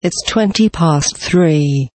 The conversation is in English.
It's twenty past three.